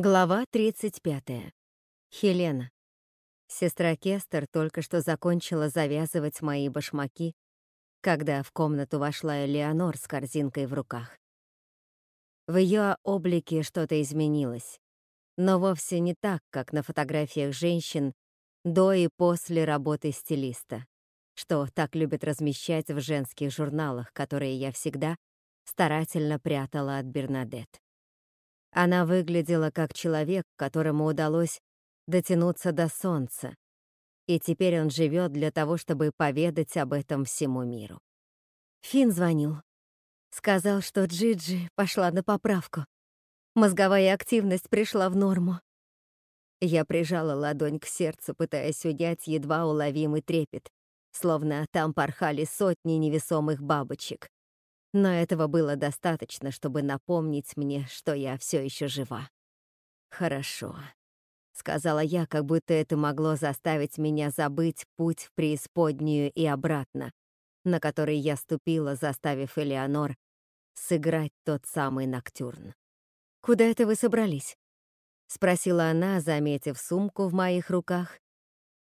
Глава 35. Хелена. Сестра Кестер только что закончила завязывать мои башмаки, когда в комнату вошла Элеонор с корзинкой в руках. В ее облике что-то изменилось, но вовсе не так, как на фотографиях женщин до и после работы стилиста, что так любят размещать в женских журналах, которые я всегда старательно прятала от Бернадет. Она выглядела как человек, которому удалось дотянуться до солнца, и теперь он живет для того, чтобы поведать об этом всему миру. Фин звонил. Сказал, что Джиджи пошла на поправку. Мозговая активность пришла в норму. Я прижала ладонь к сердцу, пытаясь унять едва уловимый трепет, словно там порхали сотни невесомых бабочек, но этого было достаточно, чтобы напомнить мне, что я все еще жива. «Хорошо», — сказала я, как будто это могло заставить меня забыть путь в преисподнюю и обратно, на который я ступила, заставив Элеонор сыграть тот самый ноктюрн. «Куда это вы собрались?» — спросила она, заметив сумку в моих руках,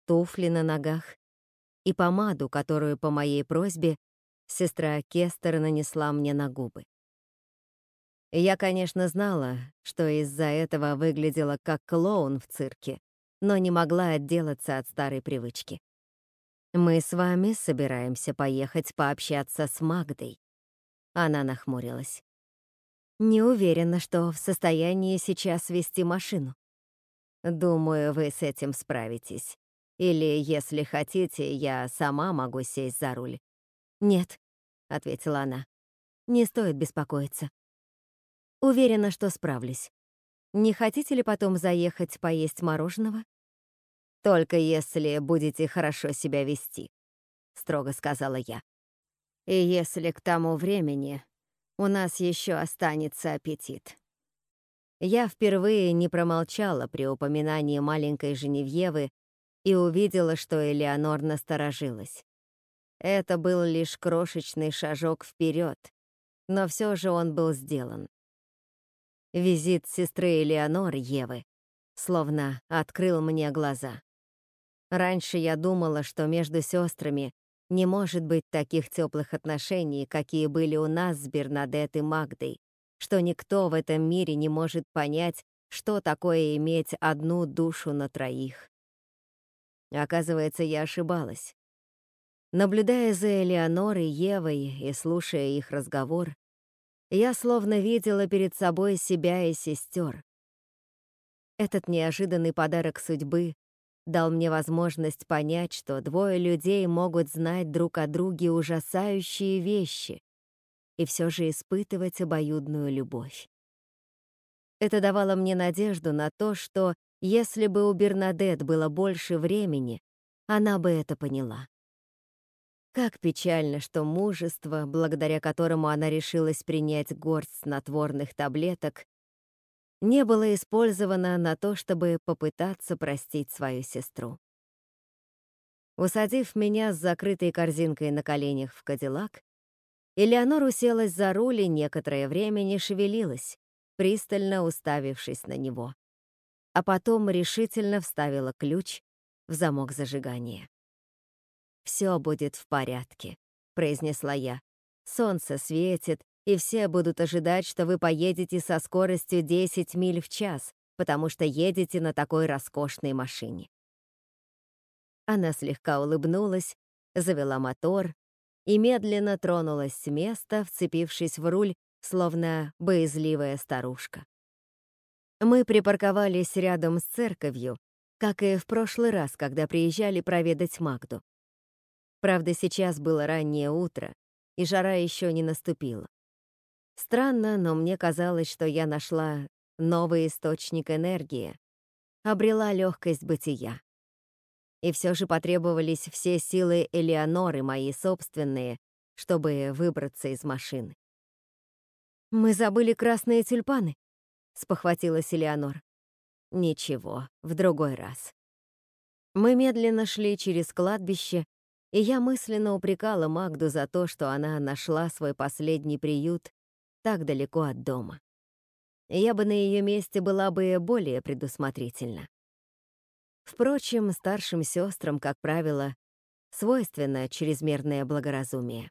туфли на ногах и помаду, которую по моей просьбе сестра Кестер нанесла мне на губы. Я, конечно, знала, что из-за этого выглядела как клоун в цирке, но не могла отделаться от старой привычки. «Мы с вами собираемся поехать пообщаться с Магдой». Она нахмурилась. «Не уверена, что в состоянии сейчас вести машину. Думаю, вы с этим справитесь. Или, если хотите, я сама могу сесть за руль. «Нет», — ответила она, — «не стоит беспокоиться. Уверена, что справлюсь. Не хотите ли потом заехать поесть мороженого?» «Только если будете хорошо себя вести», — строго сказала я. «И если к тому времени у нас еще останется аппетит». Я впервые не промолчала при упоминании маленькой Женевьевы и увидела, что Элеонор насторожилась. Это был лишь крошечный шажок вперед, но все же он был сделан. Визит сестры Элеонор Евы словно открыл мне глаза. Раньше я думала, что между сестрами не может быть таких теплых отношений, какие были у нас с Бернадет и Магдой, что никто в этом мире не может понять, что такое иметь одну душу на троих. Оказывается, я ошибалась. Наблюдая за Элеонорой, Евой и слушая их разговор, я словно видела перед собой себя и сестер. Этот неожиданный подарок судьбы дал мне возможность понять, что двое людей могут знать друг о друге ужасающие вещи и все же испытывать обоюдную любовь. Это давало мне надежду на то, что если бы у Бернадет было больше времени, она бы это поняла. Как печально, что мужество, благодаря которому она решилась принять горсть снотворных таблеток, не было использовано на то, чтобы попытаться простить свою сестру. Усадив меня с закрытой корзинкой на коленях в кадиллак, Элеонор уселась за руль и некоторое время не шевелилась, пристально уставившись на него. А потом решительно вставила ключ в замок зажигания. «Все будет в порядке», — произнесла я. «Солнце светит, и все будут ожидать, что вы поедете со скоростью 10 миль в час, потому что едете на такой роскошной машине». Она слегка улыбнулась, завела мотор и медленно тронулась с места, вцепившись в руль, словно боязливая старушка. Мы припарковались рядом с церковью, как и в прошлый раз, когда приезжали проведать Магду. Правда, сейчас было раннее утро, и жара еще не наступила. Странно, но мне казалось, что я нашла новый источник энергии, обрела легкость бытия. И все же потребовались все силы Элеоноры, мои собственные, чтобы выбраться из машины. «Мы забыли красные тюльпаны», — спохватилась Элеонор. «Ничего, в другой раз». Мы медленно шли через кладбище, и я мысленно упрекала Магду за то, что она нашла свой последний приют так далеко от дома. Я бы на ее месте была бы более предусмотрительна. Впрочем, старшим сестрам, как правило, свойственно чрезмерное благоразумие.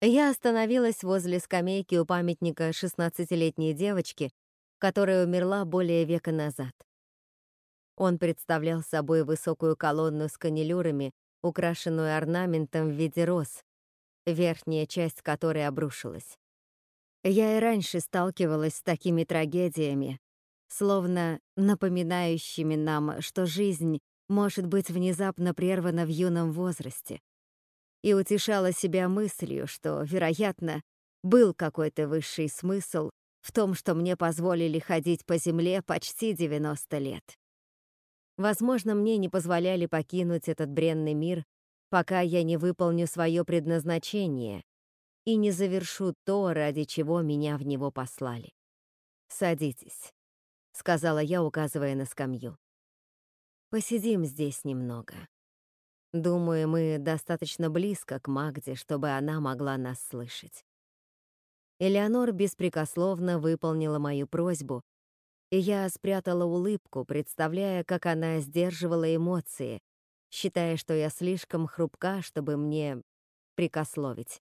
Я остановилась возле скамейки у памятника 16-летней девочки, которая умерла более века назад. Он представлял собой высокую колонну с канилюрами, украшенную орнаментом в виде роз, верхняя часть которой обрушилась. Я и раньше сталкивалась с такими трагедиями, словно напоминающими нам, что жизнь может быть внезапно прервана в юном возрасте, и утешала себя мыслью, что, вероятно, был какой-то высший смысл в том, что мне позволили ходить по земле почти 90 лет. Возможно, мне не позволяли покинуть этот бренный мир, пока я не выполню свое предназначение и не завершу то, ради чего меня в него послали. «Садитесь», — сказала я, указывая на скамью. «Посидим здесь немного. Думаю, мы достаточно близко к Магде, чтобы она могла нас слышать». Элеонор беспрекословно выполнила мою просьбу, я спрятала улыбку, представляя, как она сдерживала эмоции, считая, что я слишком хрупка, чтобы мне прикословить.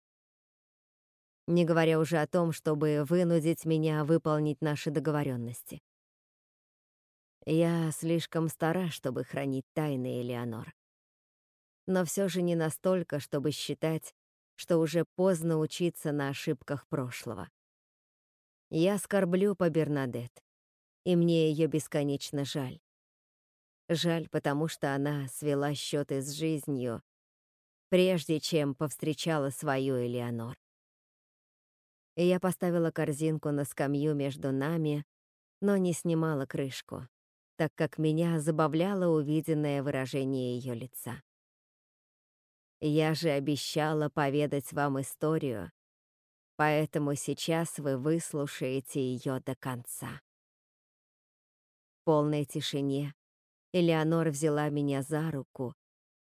Не говоря уже о том, чтобы вынудить меня выполнить наши договоренности. Я слишком стара, чтобы хранить тайны, Элеонор. Но все же не настолько, чтобы считать, что уже поздно учиться на ошибках прошлого. Я скорблю по Бернадет, и мне ее бесконечно жаль. Жаль, потому что она свела счеты с жизнью, прежде чем повстречала свою Элеонор. Я поставила корзинку на скамью между нами, но не снимала крышку так как меня забавляло увиденное выражение ее лица. Я же обещала поведать вам историю, поэтому сейчас вы выслушаете ее до конца. Полной тишине Элеонор взяла меня за руку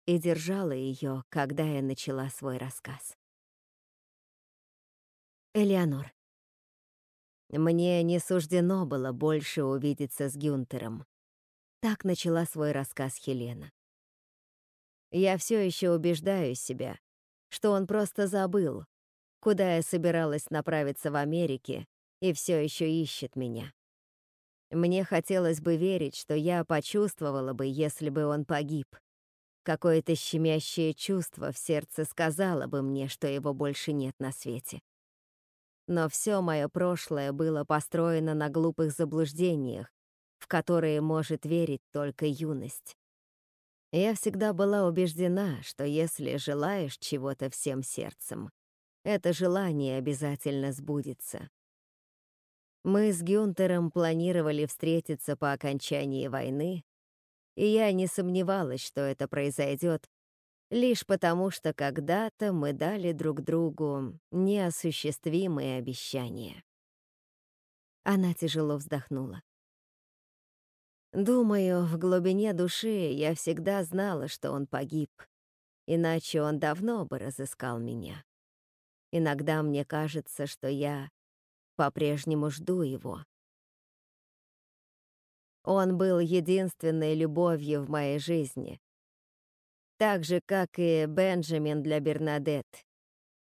и держала ее, когда я начала свой рассказ. Элеонор. Мне не суждено было больше увидеться с Гюнтером. Так начала свой рассказ Хелена. Я все еще убеждаю себя, что он просто забыл, куда я собиралась направиться в Америке и все еще ищет меня. Мне хотелось бы верить, что я почувствовала бы, если бы он погиб. Какое-то щемящее чувство в сердце сказало бы мне, что его больше нет на свете. Но все мое прошлое было построено на глупых заблуждениях, в которые может верить только юность. Я всегда была убеждена, что если желаешь чего-то всем сердцем, это желание обязательно сбудется. Мы с Гюнтером планировали встретиться по окончании войны, и я не сомневалась, что это произойдет, лишь потому что когда-то мы дали друг другу неосуществимые обещания. Она тяжело вздохнула. Думаю, в глубине души я всегда знала, что он погиб, иначе он давно бы разыскал меня. Иногда мне кажется, что я по-прежнему жду его. Он был единственной любовью в моей жизни, так же, как и Бенджамин для Бернадет,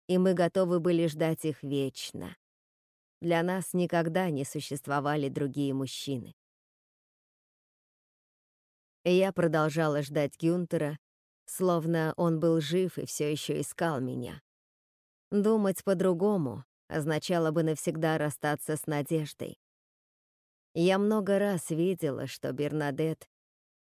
и мы готовы были ждать их вечно. Для нас никогда не существовали другие мужчины. Я продолжала ждать Гюнтера, словно он был жив и все еще искал меня. Думать по-другому означало бы навсегда расстаться с надеждой. Я много раз видела, что Бернадет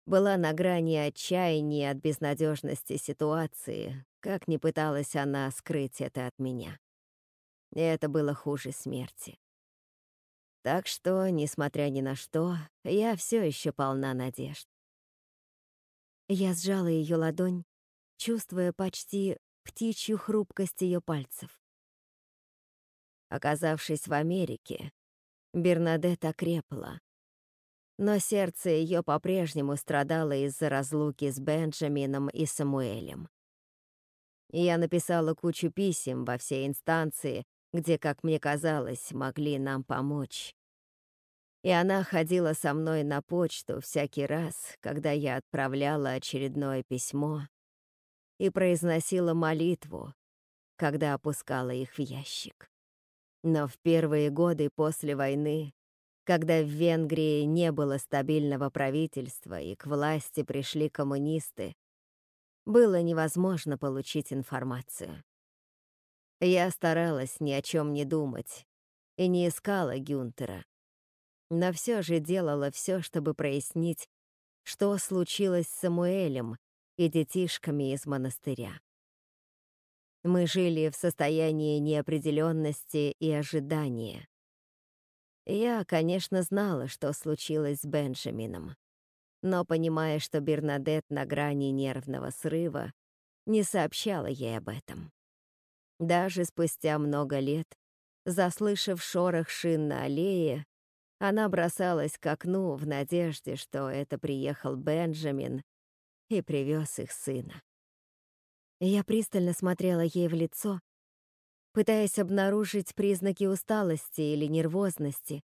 была на грани отчаяния от безнадежности ситуации, как ни пыталась она скрыть это от меня. И это было хуже смерти. Так что, несмотря ни на что, я все еще полна надежд. Я сжала ее ладонь, чувствуя почти птичью хрупкость ее пальцев. Оказавшись в Америке, Бернадет окрепла. Но сердце ее по-прежнему страдало из-за разлуки с Бенджамином и Самуэлем. Я написала кучу писем во все инстанции, где, как мне казалось, могли нам помочь. И она ходила со мной на почту всякий раз, когда я отправляла очередное письмо и произносила молитву, когда опускала их в ящик. Но в первые годы после войны, когда в Венгрии не было стабильного правительства и к власти пришли коммунисты, было невозможно получить информацию. Я старалась ни о чем не думать и не искала Гюнтера, но все же делала все, чтобы прояснить, что случилось с Самуэлем и детишками из монастыря. Мы жили в состоянии неопределенности и ожидания. Я, конечно, знала, что случилось с Бенджамином, но, понимая, что Бернадет на грани нервного срыва, не сообщала ей об этом. Даже спустя много лет, заслышав шорох шин на аллее, она бросалась к окну в надежде, что это приехал Бенджамин и привез их сына. Я пристально смотрела ей в лицо, пытаясь обнаружить признаки усталости или нервозности,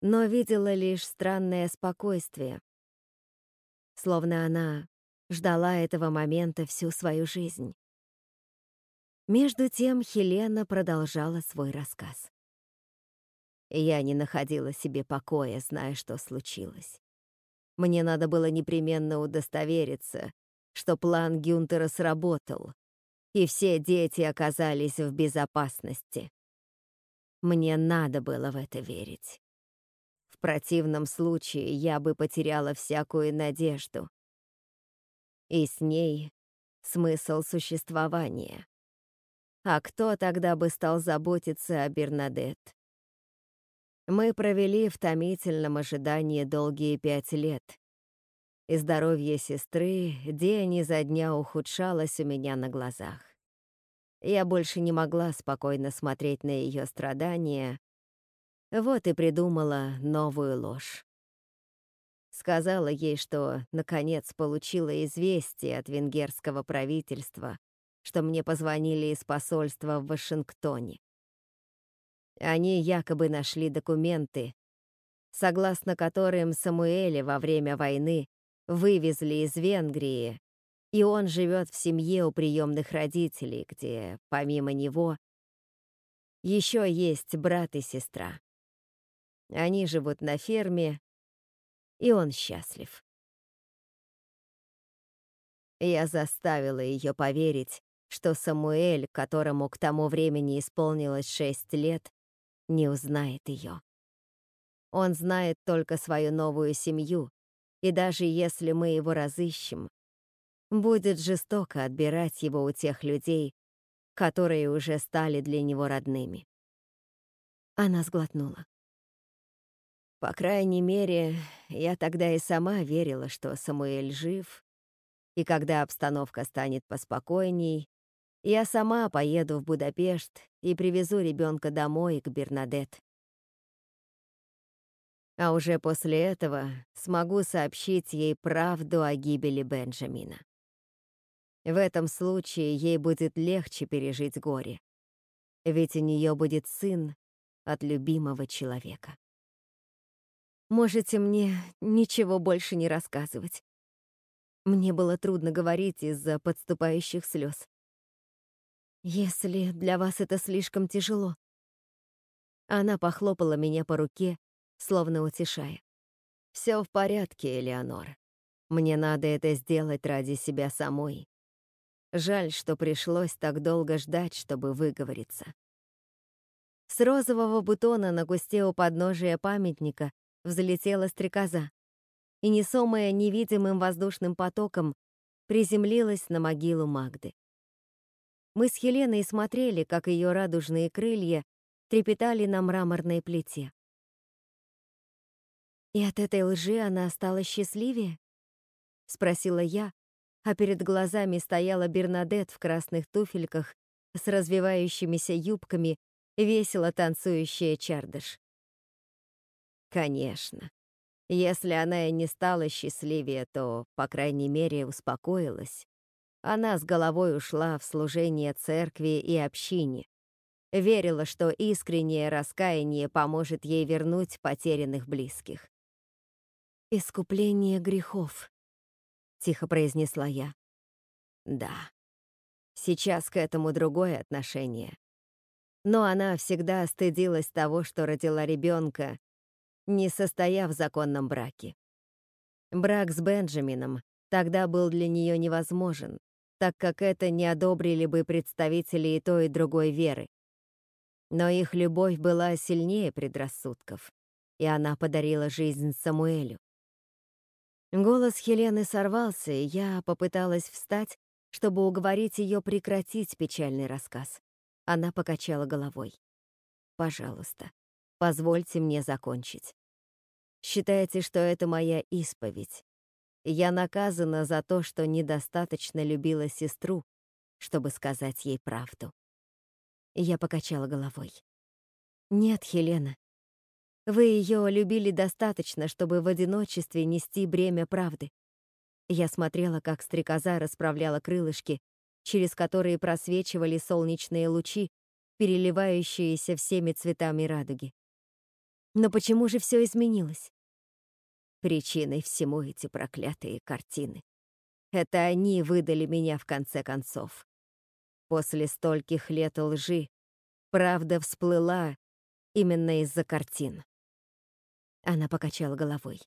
но видела лишь странное спокойствие, словно она ждала этого момента всю свою жизнь. Между тем Хелена продолжала свой рассказ. Я не находила себе покоя, зная, что случилось. Мне надо было непременно удостовериться, что план Гюнтера сработал, и все дети оказались в безопасности. Мне надо было в это верить. В противном случае я бы потеряла всякую надежду. И с ней смысл существования. А кто тогда бы стал заботиться о Бернадет? Мы провели в томительном ожидании долгие пять лет. И здоровье сестры день изо дня ухудшалось у меня на глазах. Я больше не могла спокойно смотреть на ее страдания, вот и придумала новую ложь. Сказала ей, что, наконец, получила известие от венгерского правительства, что мне позвонили из посольства в Вашингтоне. Они якобы нашли документы, согласно которым Самуэля во время войны вывезли из Венгрии, и он живет в семье у приемных родителей, где, помимо него, еще есть брат и сестра. Они живут на ферме, и он счастлив. Я заставила ее поверить, что Самуэль, которому к тому времени исполнилось шесть лет, не узнает ее. Он знает только свою новую семью, и даже если мы его разыщем, будет жестоко отбирать его у тех людей, которые уже стали для него родными. Она сглотнула. По крайней мере, я тогда и сама верила, что Самуэль жив, и когда обстановка станет поспокойней, я сама поеду в Будапешт и привезу ребенка домой к Бернадет. А уже после этого смогу сообщить ей правду о гибели Бенджамина. В этом случае ей будет легче пережить горе, ведь у нее будет сын от любимого человека. Можете мне ничего больше не рассказывать. Мне было трудно говорить из-за подступающих слез. Если для вас это слишком тяжело. Она похлопала меня по руке, словно утешая. Все в порядке, Элеонор. Мне надо это сделать ради себя самой. Жаль, что пришлось так долго ждать, чтобы выговориться. С розового бутона на кусте у подножия памятника взлетела стрекоза и, несомая невидимым воздушным потоком, приземлилась на могилу Магды. Мы с Хеленой смотрели, как ее радужные крылья трепетали на мраморной плите. «И от этой лжи она стала счастливее?» — спросила я, а перед глазами стояла Бернадет в красных туфельках с развивающимися юбками, весело танцующая чардыш. Конечно. Если она и не стала счастливее, то, по крайней мере, успокоилась. Она с головой ушла в служение церкви и общине. верила, что искреннее раскаяние поможет ей вернуть потерянных близких. «Искупление грехов», — тихо произнесла я. «Да, сейчас к этому другое отношение. Но она всегда стыдилась того, что родила ребенка, не состояв в законном браке. Брак с Бенджамином тогда был для нее невозможен, так как это не одобрили бы представители и той, и другой веры. Но их любовь была сильнее предрассудков, и она подарила жизнь Самуэлю. Голос Хелены сорвался, и я попыталась встать, чтобы уговорить ее прекратить печальный рассказ. Она покачала головой. «Пожалуйста, позвольте мне закончить. Считайте, что это моя исповедь. Я наказана за то, что недостаточно любила сестру, чтобы сказать ей правду. Я покачала головой. Нет, Хелена. Вы ее любили достаточно, чтобы в одиночестве нести бремя правды. Я смотрела, как стрекоза расправляла крылышки, через которые просвечивали солнечные лучи, переливающиеся всеми цветами радуги. Но почему же все изменилось? Причиной всему эти проклятые картины. Это они выдали меня в конце концов. После стольких лет лжи правда всплыла именно из-за картин. Она покачала головой.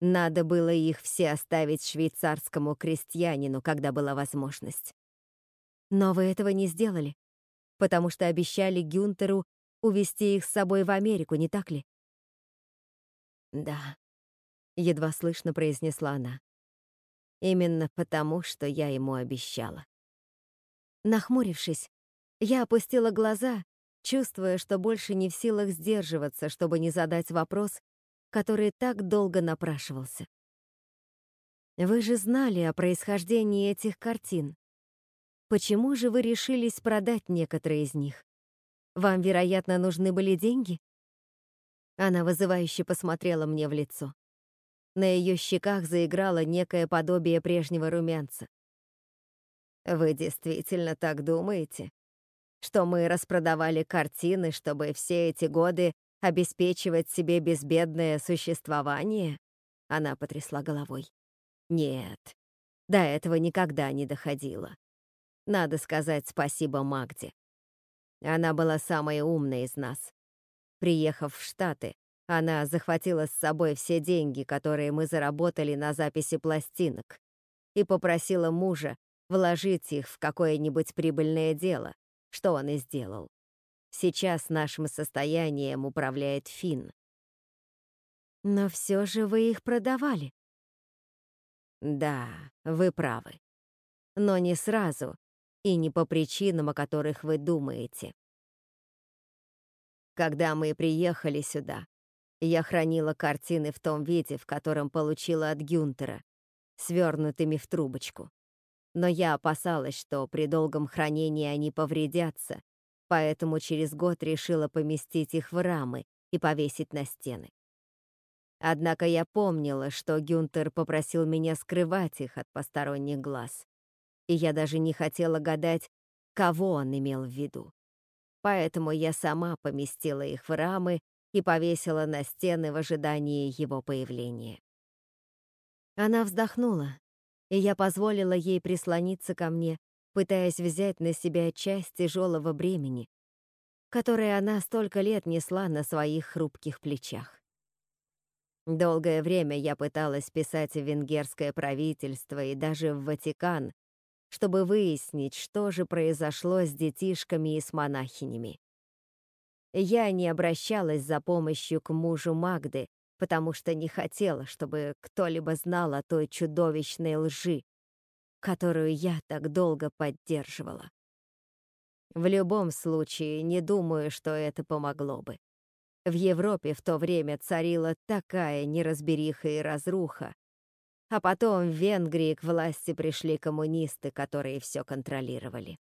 Надо было их все оставить швейцарскому крестьянину, когда была возможность. Но вы этого не сделали, потому что обещали Гюнтеру увезти их с собой в Америку, не так ли? Да, едва слышно произнесла она. Именно потому, что я ему обещала. Нахмурившись, я опустила глаза, чувствуя, что больше не в силах сдерживаться, чтобы не задать вопрос, который так долго напрашивался. Вы же знали о происхождении этих картин. Почему же вы решились продать некоторые из них? Вам, вероятно, нужны были деньги? Она вызывающе посмотрела мне в лицо. На ее щеках заиграло некое подобие прежнего румянца. «Вы действительно так думаете? Что мы распродавали картины, чтобы все эти годы обеспечивать себе безбедное существование?» Она потрясла головой. «Нет, до этого никогда не доходило. Надо сказать спасибо Магде. Она была самой умной из нас. Приехав в Штаты, она захватила с собой все деньги, которые мы заработали на записи пластинок, и попросила мужа вложить их в какое-нибудь прибыльное дело, что он и сделал. Сейчас нашим состоянием управляет Финн. Но все же вы их продавали. Да, вы правы. Но не сразу и не по причинам, о которых вы думаете. Когда мы приехали сюда, я хранила картины в том виде, в котором получила от Гюнтера, свернутыми в трубочку. Но я опасалась, что при долгом хранении они повредятся, поэтому через год решила поместить их в рамы и повесить на стены. Однако я помнила, что Гюнтер попросил меня скрывать их от посторонних глаз, и я даже не хотела гадать, кого он имел в виду. Поэтому я сама поместила их в рамы и повесила на стены в ожидании его появления. Она вздохнула, и я позволила ей прислониться ко мне, пытаясь взять на себя часть тяжелого бремени, которое она столько лет несла на своих хрупких плечах. Долгое время я пыталась писать в венгерское правительство и даже в Ватикан, чтобы выяснить, что же произошло с детишками и с монахинями. Я не обращалась за помощью к мужу Магды, потому что не хотела, чтобы кто-либо знал о той чудовищной лжи, которую я так долго поддерживала. В любом случае, не думаю, что это помогло бы. В Европе в то время царила такая неразбериха и разруха, а потом в Венгрии к власти пришли коммунисты, которые все контролировали.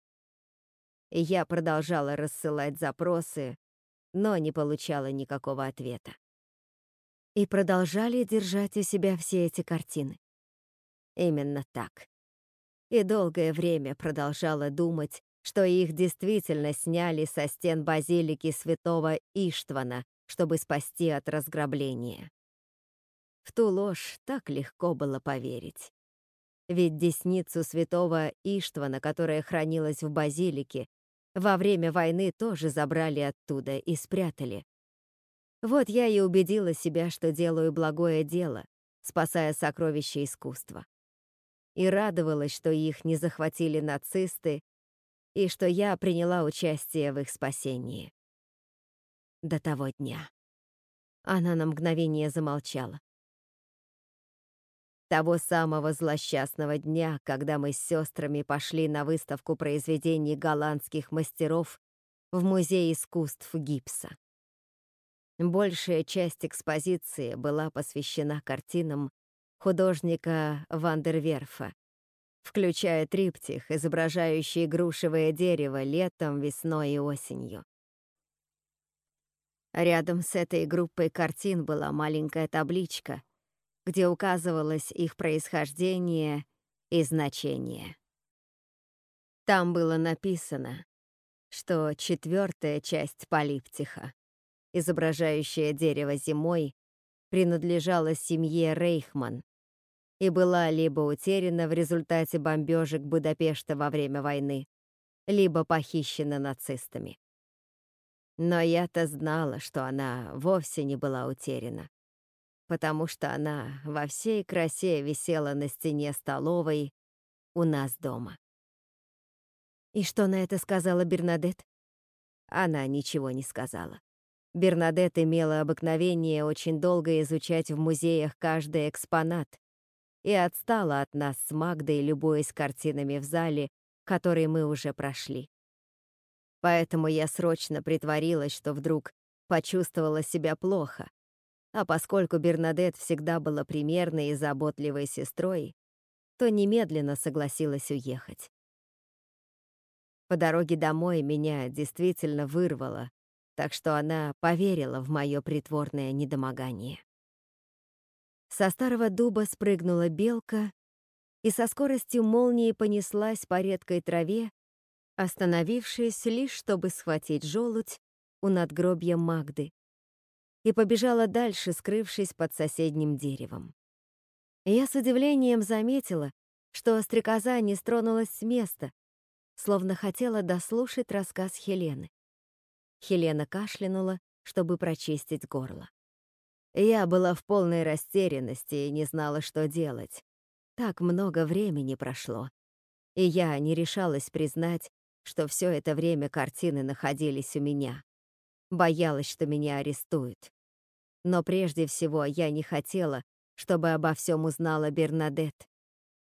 Я продолжала рассылать запросы, но не получала никакого ответа. И продолжали держать у себя все эти картины. Именно так. И долгое время продолжала думать, что их действительно сняли со стен базилики святого Иштвана, чтобы спасти от разграбления. В ту ложь так легко было поверить. Ведь десницу святого Иштвана, которая хранилась в базилике, во время войны тоже забрали оттуда и спрятали. Вот я и убедила себя, что делаю благое дело, спасая сокровища искусства. И радовалась, что их не захватили нацисты и что я приняла участие в их спасении. До того дня. Она на мгновение замолчала. Того самого злосчастного дня, когда мы с сестрами пошли на выставку произведений голландских мастеров в Музей искусств гипса. Большая часть экспозиции была посвящена картинам художника Вандерверфа, включая триптих, изображающий грушевое дерево летом, весной и осенью. Рядом с этой группой картин была маленькая табличка — где указывалось их происхождение и значение. Там было написано, что четвертая часть полиптиха, изображающая дерево зимой, принадлежала семье Рейхман и была либо утеряна в результате бомбежек Будапешта во время войны, либо похищена нацистами. Но я-то знала, что она вовсе не была утеряна потому что она во всей красе висела на стене столовой у нас дома. И что на это сказала Бернадет? Она ничего не сказала. Бернадет имела обыкновение очень долго изучать в музеях каждый экспонат и отстала от нас с Магдой, любуясь картинами в зале, который мы уже прошли. Поэтому я срочно притворилась, что вдруг почувствовала себя плохо, а поскольку Бернадет всегда была примерной и заботливой сестрой, то немедленно согласилась уехать. По дороге домой меня действительно вырвало, так что она поверила в мое притворное недомогание. Со старого дуба спрыгнула белка и со скоростью молнии понеслась по редкой траве, остановившись лишь, чтобы схватить желудь у надгробья Магды, и побежала дальше, скрывшись под соседним деревом. Я с удивлением заметила, что стрекоза не стронулась с места, словно хотела дослушать рассказ Хелены. Хелена кашлянула, чтобы прочистить горло. Я была в полной растерянности и не знала, что делать. Так много времени прошло, и я не решалась признать, что все это время картины находились у меня. Боялась, что меня арестуют. Но прежде всего я не хотела, чтобы обо всем узнала Бернадет.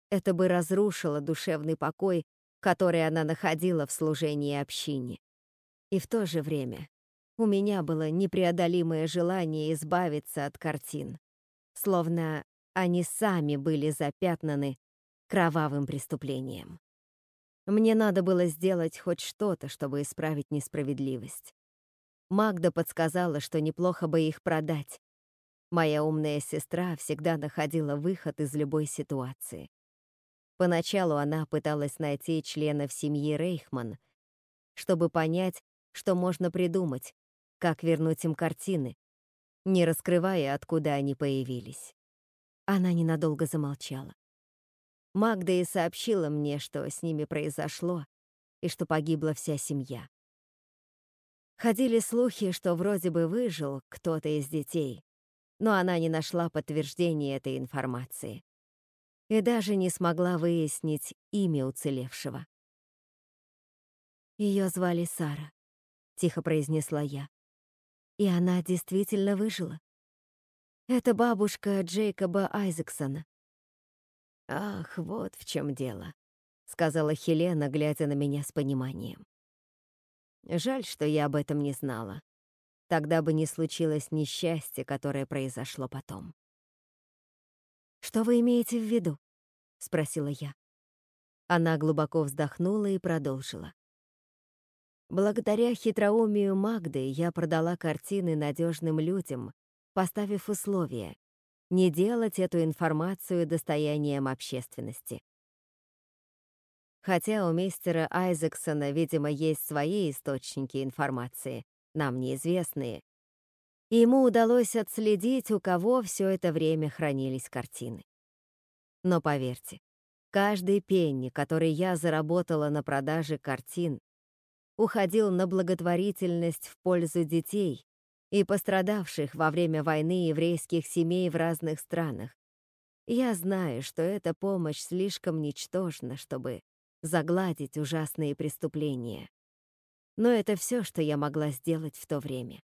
Это бы разрушило душевный покой, который она находила в служении общине. И в то же время у меня было непреодолимое желание избавиться от картин, словно они сами были запятнаны кровавым преступлением. Мне надо было сделать хоть что-то, чтобы исправить несправедливость. Магда подсказала, что неплохо бы их продать. Моя умная сестра всегда находила выход из любой ситуации. Поначалу она пыталась найти членов семьи Рейхман, чтобы понять, что можно придумать, как вернуть им картины, не раскрывая, откуда они появились. Она ненадолго замолчала. Магда и сообщила мне, что с ними произошло и что погибла вся семья. Ходили слухи, что вроде бы выжил кто-то из детей, но она не нашла подтверждения этой информации и даже не смогла выяснить имя уцелевшего. Ее звали Сара, тихо произнесла я. И она действительно выжила. Это бабушка Джейкоба Айзексона. Ах, вот в чем дело, сказала Хелена, глядя на меня с пониманием. Жаль, что я об этом не знала. Тогда бы не случилось несчастье, которое произошло потом. «Что вы имеете в виду?» — спросила я. Она глубоко вздохнула и продолжила. Благодаря хитроумию Магды я продала картины надежным людям, поставив условие не делать эту информацию достоянием общественности. Хотя у мистера Айзексона, видимо, есть свои источники информации, нам неизвестные, ему удалось отследить, у кого все это время хранились картины. Но поверьте, каждый пенни, который я заработала на продаже картин, уходил на благотворительность в пользу детей и пострадавших во время войны еврейских семей в разных странах. Я знаю, что эта помощь слишком ничтожна, чтобы загладить ужасные преступления. Но это все, что я могла сделать в то время.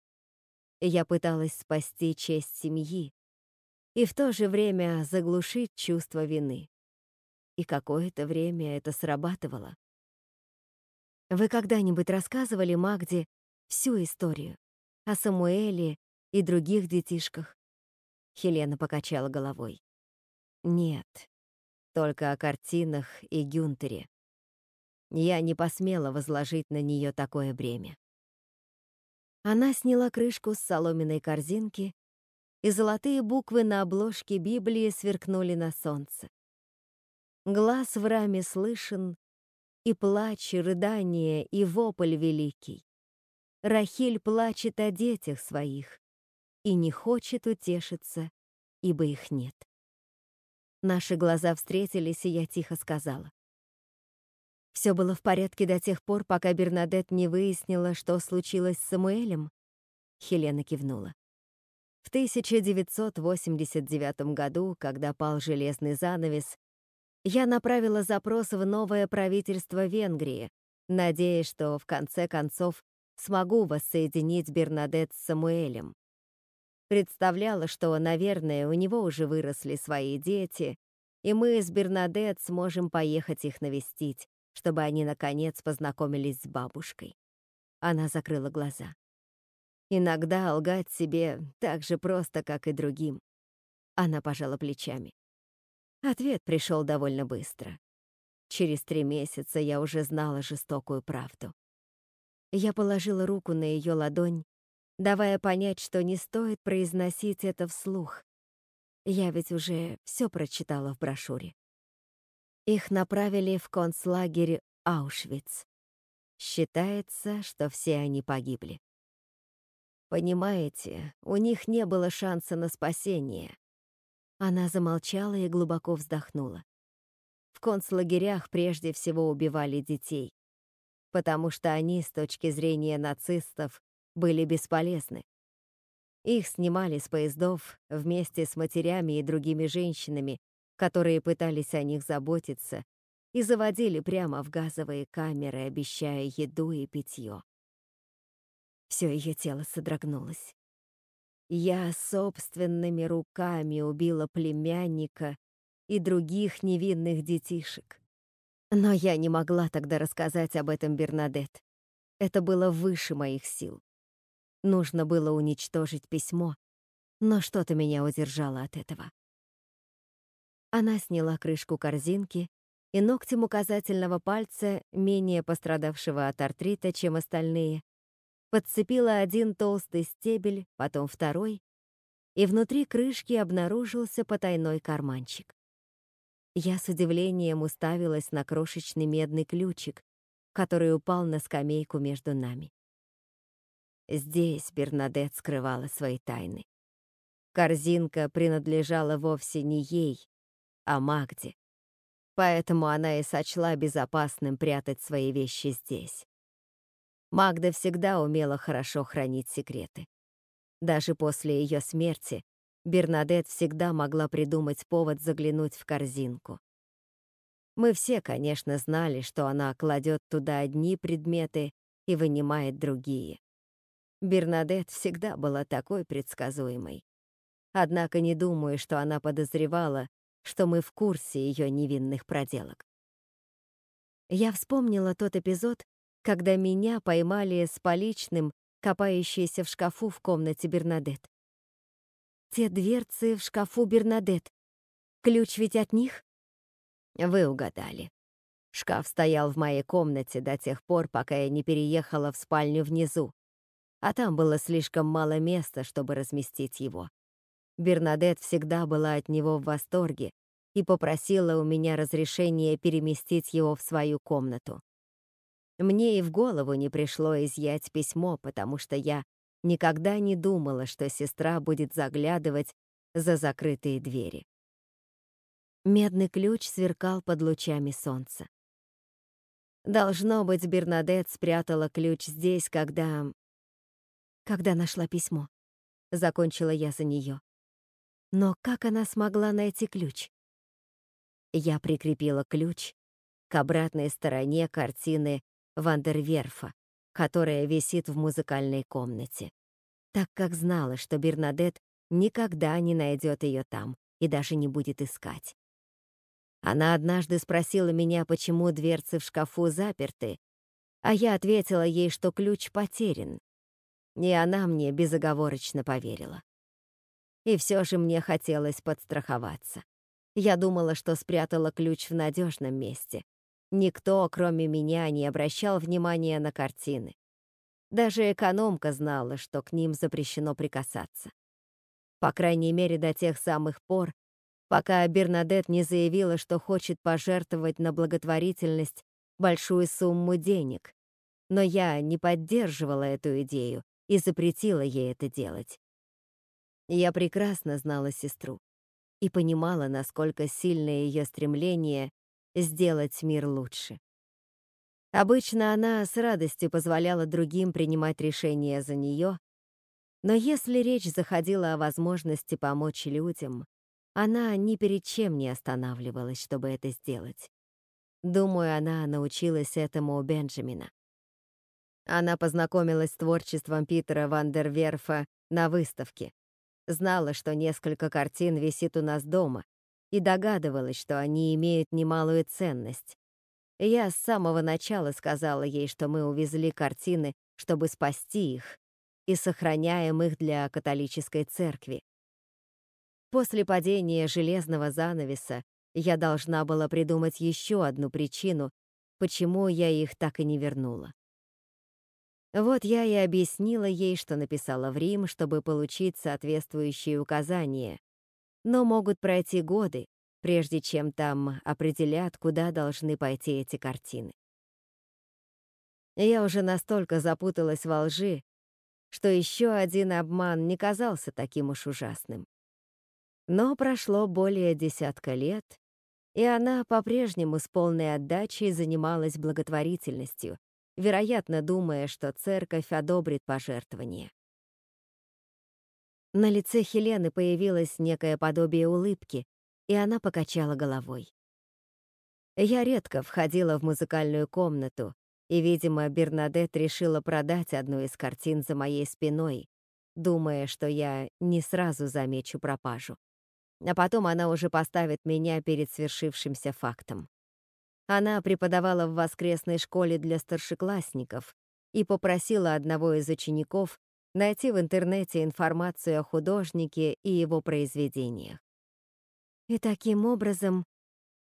Я пыталась спасти честь семьи и в то же время заглушить чувство вины. И какое-то время это срабатывало. Вы когда-нибудь рассказывали Магде всю историю о Самуэле и других детишках? Хелена покачала головой. Нет, только о картинах и Гюнтере. Я не посмела возложить на нее такое бремя. Она сняла крышку с соломенной корзинки, и золотые буквы на обложке Библии сверкнули на солнце. Глаз в раме слышен, и плач, и рыдание, и вопль великий. Рахиль плачет о детях своих и не хочет утешиться, ибо их нет. Наши глаза встретились, и я тихо сказала. Все было в порядке до тех пор, пока Бернадет не выяснила, что случилось с Самуэлем. Хелена кивнула. В 1989 году, когда пал железный занавес, я направила запрос в новое правительство Венгрии, надеясь, что в конце концов смогу воссоединить Бернадет с Самуэлем. Представляла, что, наверное, у него уже выросли свои дети, и мы с Бернадет сможем поехать их навестить, чтобы они, наконец, познакомились с бабушкой. Она закрыла глаза. Иногда лгать себе так же просто, как и другим. Она пожала плечами. Ответ пришел довольно быстро. Через три месяца я уже знала жестокую правду. Я положила руку на ее ладонь, давая понять, что не стоит произносить это вслух. Я ведь уже все прочитала в брошюре. Их направили в концлагерь Аушвиц. Считается, что все они погибли. Понимаете, у них не было шанса на спасение. Она замолчала и глубоко вздохнула. В концлагерях прежде всего убивали детей, потому что они, с точки зрения нацистов, были бесполезны. Их снимали с поездов вместе с матерями и другими женщинами, которые пытались о них заботиться, и заводили прямо в газовые камеры, обещая еду и питье. Все ее тело содрогнулось. Я собственными руками убила племянника и других невинных детишек. Но я не могла тогда рассказать об этом Бернадет. Это было выше моих сил. Нужно было уничтожить письмо, но что-то меня удержало от этого. Она сняла крышку корзинки, и ногтем указательного пальца, менее пострадавшего от артрита, чем остальные, подцепила один толстый стебель, потом второй, и внутри крышки обнаружился потайной карманчик. Я с удивлением уставилась на крошечный медный ключик, который упал на скамейку между нами. Здесь Бернадет скрывала свои тайны. Корзинка принадлежала вовсе не ей, о Магде. Поэтому она и сочла безопасным прятать свои вещи здесь. Магда всегда умела хорошо хранить секреты. Даже после ее смерти Бернадет всегда могла придумать повод заглянуть в корзинку. Мы все, конечно, знали, что она кладет туда одни предметы и вынимает другие. Бернадет всегда была такой предсказуемой. Однако не думаю, что она подозревала, что мы в курсе ее невинных проделок. Я вспомнила тот эпизод, когда меня поймали с поличным, копающейся в шкафу в комнате Бернадет. Те дверцы в шкафу Бернадет. Ключ ведь от них? Вы угадали. Шкаф стоял в моей комнате до тех пор, пока я не переехала в спальню внизу, а там было слишком мало места, чтобы разместить его. Бернадет всегда была от него в восторге, и попросила у меня разрешения переместить его в свою комнату. Мне и в голову не пришло изъять письмо, потому что я никогда не думала, что сестра будет заглядывать за закрытые двери. Медный ключ сверкал под лучами солнца. Должно быть, Бернадет спрятала ключ здесь, когда... Когда нашла письмо. Закончила я за нее. Но как она смогла найти ключ? Я прикрепила ключ к обратной стороне картины Вандерверфа, которая висит в музыкальной комнате, так как знала, что Бернадет никогда не найдет ее там и даже не будет искать. Она однажды спросила меня, почему дверцы в шкафу заперты, а я ответила ей, что ключ потерян. И она мне безоговорочно поверила. И все же мне хотелось подстраховаться. Я думала, что спрятала ключ в надежном месте. Никто, кроме меня, не обращал внимания на картины. Даже экономка знала, что к ним запрещено прикасаться. По крайней мере, до тех самых пор, пока Бернадет не заявила, что хочет пожертвовать на благотворительность большую сумму денег. Но я не поддерживала эту идею и запретила ей это делать. Я прекрасно знала сестру и понимала, насколько сильное ее стремление сделать мир лучше. Обычно она с радостью позволяла другим принимать решения за нее, но если речь заходила о возможности помочь людям, она ни перед чем не останавливалась, чтобы это сделать. Думаю, она научилась этому у Бенджамина. Она познакомилась с творчеством Питера Вандерверфа на выставке, Знала, что несколько картин висит у нас дома, и догадывалась, что они имеют немалую ценность. Я с самого начала сказала ей, что мы увезли картины, чтобы спасти их, и сохраняем их для католической церкви. После падения железного занавеса я должна была придумать еще одну причину, почему я их так и не вернула. Вот я и объяснила ей, что написала в Рим, чтобы получить соответствующие указания. Но могут пройти годы, прежде чем там определят, куда должны пойти эти картины. Я уже настолько запуталась во лжи, что еще один обман не казался таким уж ужасным. Но прошло более десятка лет, и она по-прежнему с полной отдачей занималась благотворительностью, вероятно, думая, что церковь одобрит пожертвование. На лице Хелены появилось некое подобие улыбки, и она покачала головой. Я редко входила в музыкальную комнату, и, видимо, Бернадет решила продать одну из картин за моей спиной, думая, что я не сразу замечу пропажу. А потом она уже поставит меня перед свершившимся фактом. Она преподавала в воскресной школе для старшеклассников и попросила одного из учеников найти в интернете информацию о художнике и его произведениях. И таким образом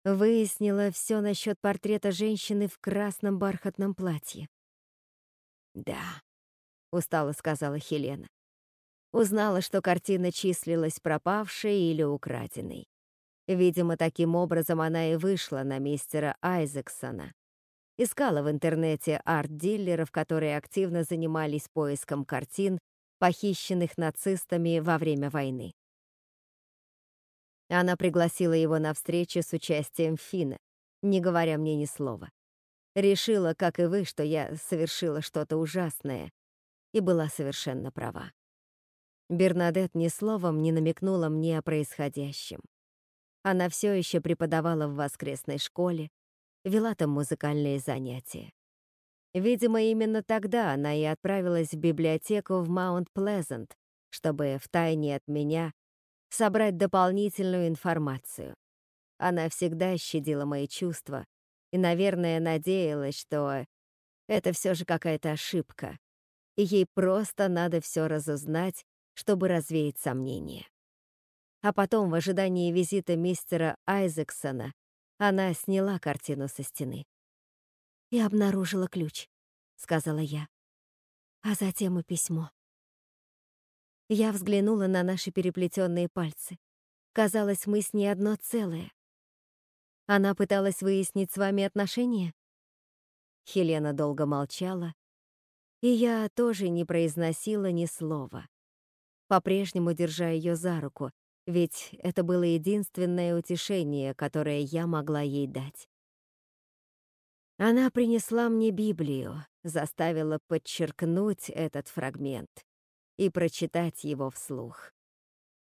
выяснила все насчет портрета женщины в красном бархатном платье. «Да», — устало сказала Хелена. Узнала, что картина числилась пропавшей или украденной. Видимо, таким образом она и вышла на мистера Айзексона. Искала в интернете арт-дилеров, которые активно занимались поиском картин, похищенных нацистами во время войны. Она пригласила его на встречу с участием Фина, не говоря мне ни слова. Решила, как и вы, что я совершила что-то ужасное, и была совершенно права. Бернадет ни словом не намекнула мне о происходящем. Она все еще преподавала в воскресной школе, вела там музыкальные занятия. Видимо, именно тогда она и отправилась в библиотеку в Маунт-Плезант, чтобы втайне от меня собрать дополнительную информацию. Она всегда щадила мои чувства и, наверное, надеялась, что это все же какая-то ошибка, и ей просто надо все разузнать, чтобы развеять сомнения. А потом, в ожидании визита мистера Айзексона, она сняла картину со стены. «И обнаружила ключ», — сказала я. А затем и письмо. Я взглянула на наши переплетенные пальцы. Казалось, мы с ней одно целое. Она пыталась выяснить с вами отношения? Хелена долго молчала, и я тоже не произносила ни слова, по-прежнему держа ее за руку, ведь это было единственное утешение, которое я могла ей дать. Она принесла мне Библию, заставила подчеркнуть этот фрагмент и прочитать его вслух.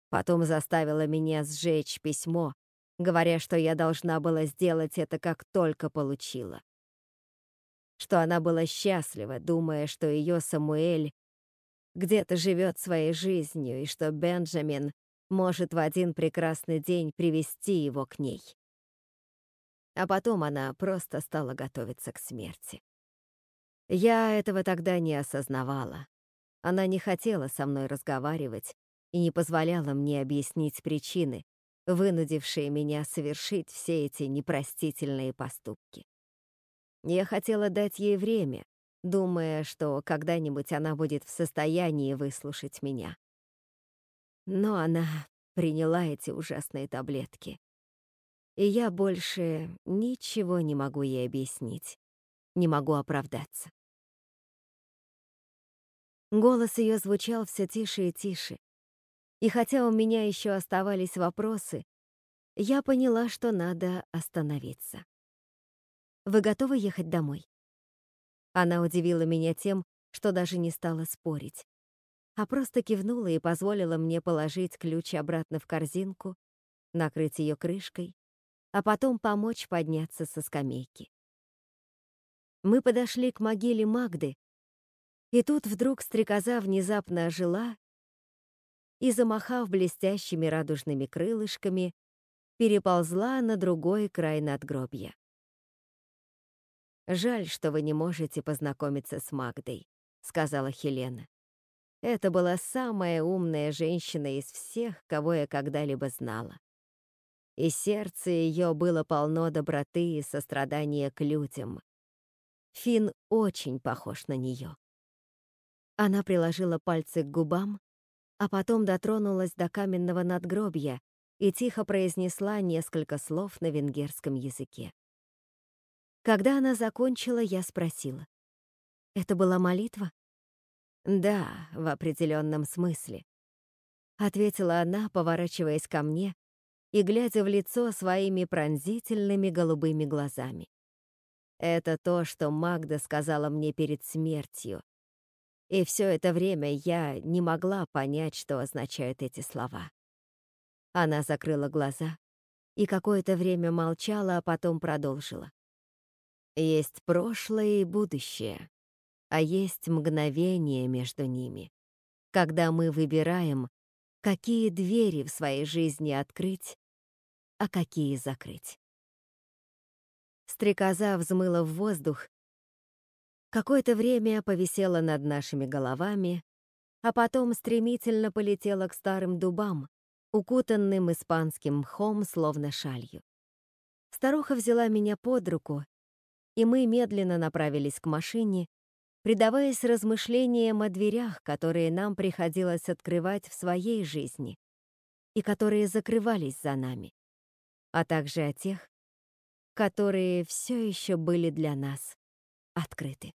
Потом заставила меня сжечь письмо, говоря, что я должна была сделать это, как только получила. Что она была счастлива, думая, что ее Самуэль где-то живет своей жизнью и что Бенджамин может в один прекрасный день привести его к ней. А потом она просто стала готовиться к смерти. Я этого тогда не осознавала. Она не хотела со мной разговаривать и не позволяла мне объяснить причины, вынудившие меня совершить все эти непростительные поступки. Я хотела дать ей время, думая, что когда-нибудь она будет в состоянии выслушать меня. Но она приняла эти ужасные таблетки. И я больше ничего не могу ей объяснить, не могу оправдаться. Голос ее звучал все тише и тише. И хотя у меня еще оставались вопросы, я поняла, что надо остановиться. «Вы готовы ехать домой?» Она удивила меня тем, что даже не стала спорить а просто кивнула и позволила мне положить ключ обратно в корзинку, накрыть ее крышкой, а потом помочь подняться со скамейки. Мы подошли к могиле Магды, и тут вдруг стрекоза внезапно ожила и, замахав блестящими радужными крылышками, переползла на другой край надгробья. «Жаль, что вы не можете познакомиться с Магдой», — сказала Хелена. Это была самая умная женщина из всех, кого я когда-либо знала. И сердце ее было полно доброты и сострадания к людям. Фин очень похож на нее. Она приложила пальцы к губам, а потом дотронулась до каменного надгробья и тихо произнесла несколько слов на венгерском языке. Когда она закончила, я спросила. «Это была молитва?» «Да, в определенном смысле», — ответила она, поворачиваясь ко мне и глядя в лицо своими пронзительными голубыми глазами. Это то, что Магда сказала мне перед смертью. И все это время я не могла понять, что означают эти слова. Она закрыла глаза и какое-то время молчала, а потом продолжила. Есть прошлое и будущее а есть мгновение между ними, когда мы выбираем, какие двери в своей жизни открыть, а какие закрыть. Стрекоза взмыла в воздух, какое-то время повисела над нашими головами, а потом стремительно полетела к старым дубам, укутанным испанским мхом, словно шалью. Старуха взяла меня под руку, и мы медленно направились к машине, предаваясь размышлениям о дверях, которые нам приходилось открывать в своей жизни и которые закрывались за нами, а также о тех, которые все еще были для нас открыты.